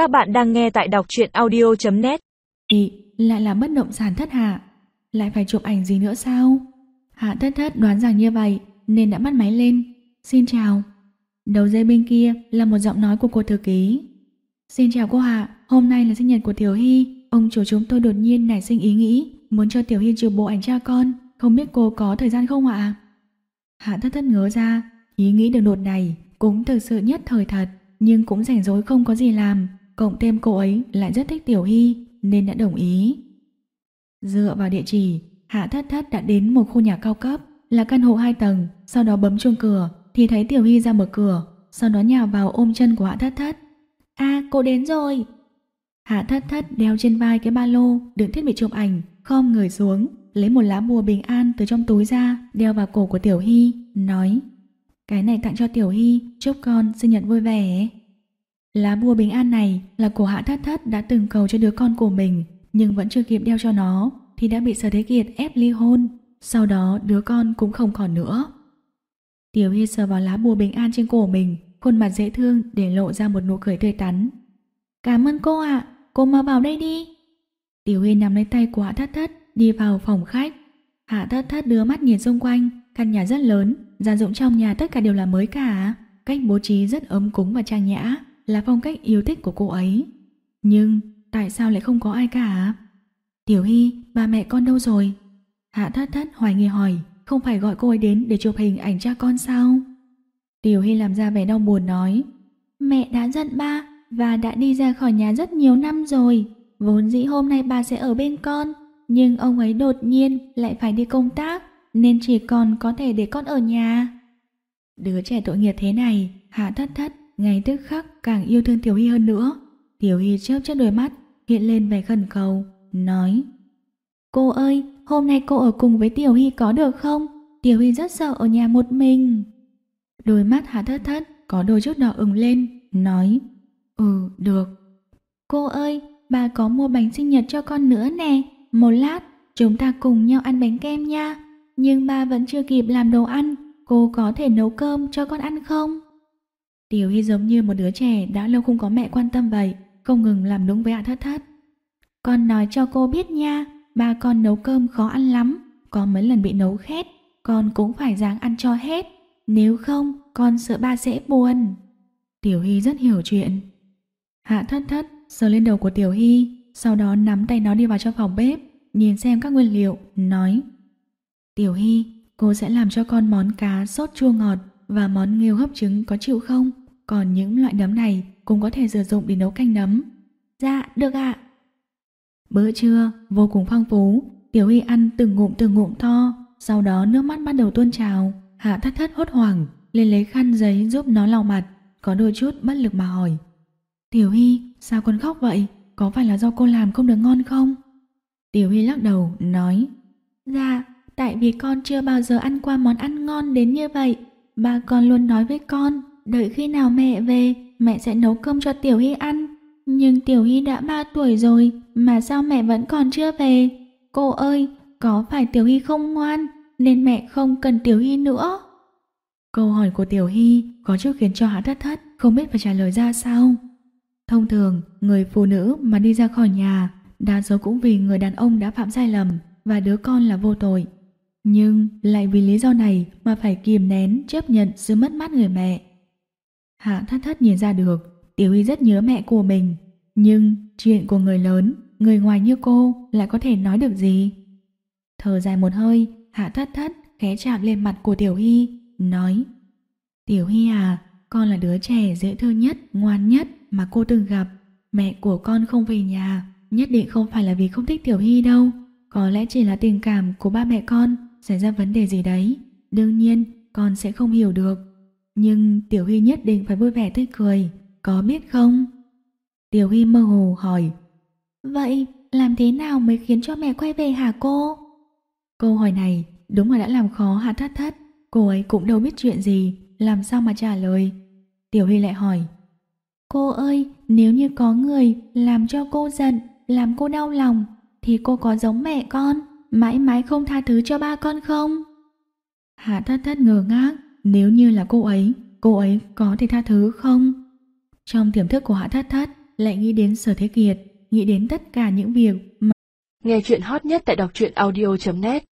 Các bạn đang nghe tại đọc truyện audio.net Ý, lại là bất động sản thất hạ. Lại phải chụp ảnh gì nữa sao? Hạ thất thất đoán rằng như vậy Nên đã bắt máy lên. Xin chào. Đầu dây bên kia là một giọng nói của cô thư ký. Xin chào cô Hạ Hôm nay là sinh nhật của Tiểu Hy. Ông chủ chúng tôi đột nhiên nảy sinh ý nghĩ Muốn cho Tiểu Hy chụp bộ ảnh cha con. Không biết cô có thời gian không ạ? Hạ thất thất ngớ ra. Ý nghĩ được đột này cũng thực sự nhất thời thật Nhưng cũng rảnh rỗi không có gì làm. Cộng thêm cô ấy lại rất thích Tiểu Hy Nên đã đồng ý. Dựa vào địa chỉ Hạ thất thất đã đến một khu nhà cao cấp Là căn hộ 2 tầng Sau đó bấm chuông cửa Thì thấy Tiểu Hy ra mở cửa Sau đó nhào vào ôm chân của Hạ thất thất. À cô đến rồi. Hạ thất thất đeo trên vai cái ba lô Đựng thiết bị chụp ảnh Khom người xuống Lấy một lá bùa bình an từ trong túi ra Đeo vào cổ của Tiểu Hy Nói Cái này tặng cho Tiểu Hy Chúc con sinh nhật vui vẻ Lá bùa bình an này là của Hạ Thất Thất đã từng cầu cho đứa con của mình nhưng vẫn chưa kịp đeo cho nó thì đã bị Sở Thế Kiệt ép ly hôn. Sau đó đứa con cũng không còn nữa. Tiểu Hy sờ vào lá bùa bình an trên cổ mình, khuôn mặt dễ thương để lộ ra một nụ cười tươi tắn. Cảm ơn cô ạ, cô mau vào đây đi. Tiểu Hy nắm lấy tay của Hạ Thất Thất đi vào phòng khách. Hạ Thất Thất đưa mắt nhìn xung quanh, căn nhà rất lớn, gia dụng trong nhà tất cả đều là mới cả. Cách bố trí rất ấm cúng và trang nhã là phong cách yêu thích của cô ấy. Nhưng tại sao lại không có ai cả? Tiểu Hy, ba mẹ con đâu rồi? Hạ thất thất hoài nghi hỏi, không phải gọi cô ấy đến để chụp hình ảnh cha con sao? Tiểu Hy làm ra vẻ đau buồn nói, mẹ đã giận ba và đã đi ra khỏi nhà rất nhiều năm rồi. Vốn dĩ hôm nay bà sẽ ở bên con, nhưng ông ấy đột nhiên lại phải đi công tác, nên chỉ còn có thể để con ở nhà. Đứa trẻ tội nghiệp thế này, Hạ thất thất ngay tức khắc càng yêu thương Tiểu Hy hơn nữa. Tiểu Hy chớp chớp đôi mắt, hiện lên vẻ khẩn cầu, nói Cô ơi, hôm nay cô ở cùng với Tiểu Hy có được không? Tiểu Hy rất sợ ở nhà một mình. Đôi mắt Hạ thất thất có đôi chút đỏ ửng lên, nói Ừ, được. Cô ơi, bà có mua bánh sinh nhật cho con nữa nè. Một lát, chúng ta cùng nhau ăn bánh kem nha. Nhưng ba vẫn chưa kịp làm đồ ăn, cô có thể nấu cơm cho con ăn không? Tiểu Hy giống như một đứa trẻ đã lâu không có mẹ quan tâm vậy, không ngừng làm đúng với hạ thất thất. Con nói cho cô biết nha, ba con nấu cơm khó ăn lắm, có mấy lần bị nấu khét, con cũng phải dáng ăn cho hết, nếu không con sợ ba sẽ buồn. Tiểu Hy rất hiểu chuyện. Hạ thất thất sờ lên đầu của Tiểu Hy, sau đó nắm tay nó đi vào trong phòng bếp, nhìn xem các nguyên liệu, nói Tiểu Hy, cô sẽ làm cho con món cá sốt chua ngọt và món nghêu hấp trứng có chịu không? Còn những loại nấm này cũng có thể sử dụng để nấu canh nấm. Dạ, được ạ. Bữa trưa vô cùng phong phú, Tiểu Hy ăn từng ngụm từng ngụm to, sau đó nước mắt bắt đầu tuôn trào, Hạ thất thất hốt hoảng, lên lấy khăn giấy giúp nó lau mặt, có đôi chút bất lực mà hỏi. Tiểu Hy, sao con khóc vậy? Có phải là do cô làm không được ngon không? Tiểu Hy lắc đầu, nói Dạ, tại vì con chưa bao giờ ăn qua món ăn ngon đến như vậy. Ba con luôn nói với con đợi khi nào mẹ về, mẹ sẽ nấu cơm cho Tiểu Hy ăn. Nhưng Tiểu Hy đã 3 tuổi rồi, mà sao mẹ vẫn còn chưa về? Cô ơi, có phải Tiểu Hy không ngoan, nên mẹ không cần Tiểu Hy nữa? Câu hỏi của Tiểu Hy có chút khiến cho Hạ Thất Thất không biết phải trả lời ra sao. Thông thường, người phụ nữ mà đi ra khỏi nhà, đa số cũng vì người đàn ông đã phạm sai lầm và đứa con là vô tội. Nhưng lại vì lý do này mà phải kìm nén chấp nhận sự mất mát người mẹ. Hạ thất thất nhìn ra được, Tiểu Y rất nhớ mẹ của mình. Nhưng chuyện của người lớn, người ngoài như cô lại có thể nói được gì? Thở dài một hơi, Hạ thất thất khẽ chạm lên mặt của Tiểu Hy, nói Tiểu Hy à, con là đứa trẻ dễ thương nhất, ngoan nhất mà cô từng gặp. Mẹ của con không về nhà, nhất định không phải là vì không thích Tiểu Hy đâu. Có lẽ chỉ là tình cảm của ba mẹ con xảy ra vấn đề gì đấy. Đương nhiên, con sẽ không hiểu được. Nhưng Tiểu Hy nhất định phải vui vẻ tươi cười, có biết không? Tiểu Hy mơ hồ hỏi. Vậy làm thế nào mới khiến cho mẹ quay về hả cô? Câu hỏi này đúng là đã làm khó Hạ Thất Thất. Cô ấy cũng đâu biết chuyện gì, làm sao mà trả lời. Tiểu Hy lại hỏi. Cô ơi, nếu như có người làm cho cô giận, làm cô đau lòng, thì cô có giống mẹ con, mãi mãi không tha thứ cho ba con không? Hạ Thất Thất ngờ ngác, nếu như là cô ấy, cô ấy có thể tha thứ không? Trong tiềm thức của Hạ Thất Thất lại nghĩ đến sở thế kiệt, nghĩ đến tất cả những việc mà Nghe chuyện hot nhất tại đọc truyện audio.net